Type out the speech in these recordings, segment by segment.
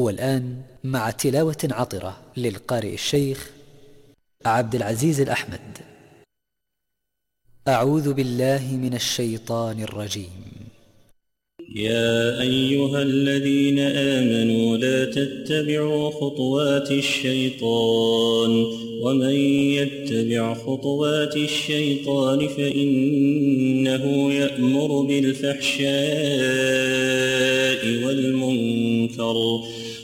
والآن مع تلاوة عطرة للقارئ الشيخ عبد العزيز الأحمد. أعوذ بالله من الشيطان الرجيم. يا أيها الذين آمنوا لا تتبعوا خطوات الشيطان ومن يتبع خطوات الشيطان فإنه يأمر بالفحشاء والمنكر.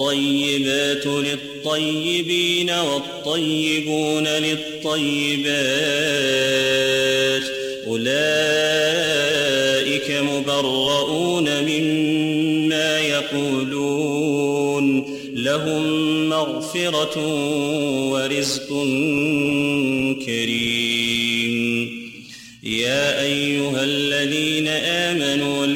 والطيبات للطيبين والطيبون للطيبات أولئك مبرؤون مما يقولون لهم مغفرة ورزق كريم يا أيها الذين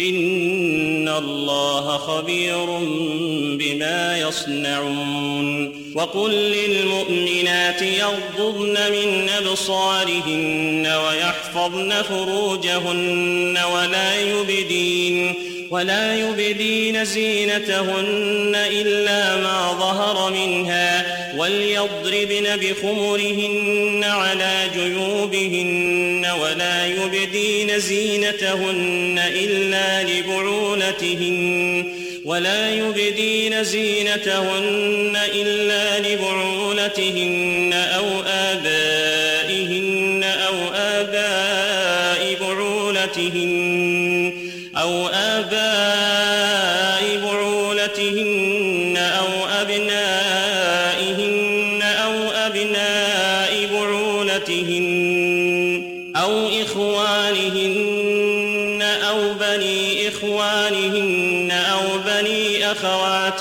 ان الله خبير بما يصنعون وقل للمؤمنات يغضضن من ابصارهن ويحفظن فروجهن ولا يبدين ولا يبدين زينتهن إلا ما ظهر منها وليضربن بخمرهن على جيوبهن يبدين زينتهن إلا لبعولتهن ولا يبدين زينتهن إلا لبعولتهن أو آبائهن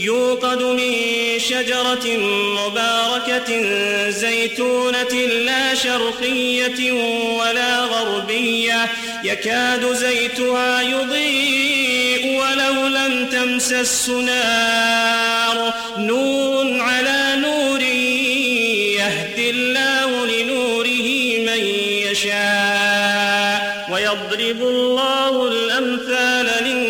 يوقد من شجرة مباركة زيتونة لا شرقية ولا غربية. يكاد زيتها يضيء ولو لم تمسس نار نور على نور يهدي الله لنوره من يشاء. ويضرب الله الأمثال للناس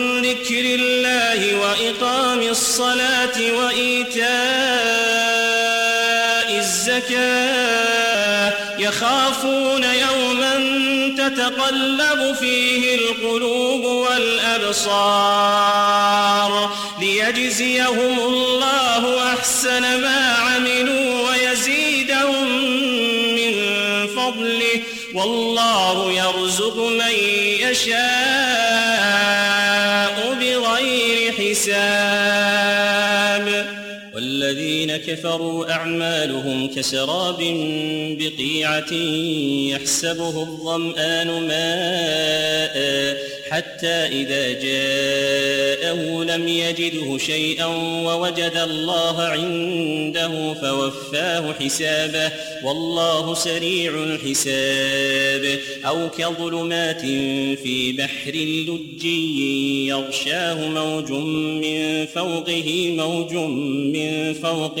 الله وإقام الصلاة وإيتاء الزكاة يخافون يوما تتقلب فيه القلوب والأبصار ليجزيهم الله أحسن ما عملوا ويزيدهم من فضله والله يرزق من يشاء الحساب والذي الذين كفروا أعمالهم كسراب بقيعة يحسبه الظمآن ماء حتى إذا جاءه لم يجده شيئا ووجد الله عنده فوفاه حسابه والله سريع الحساب أو كظلمات في بحر لجي يغشاه موج من فوقه موج من فوقه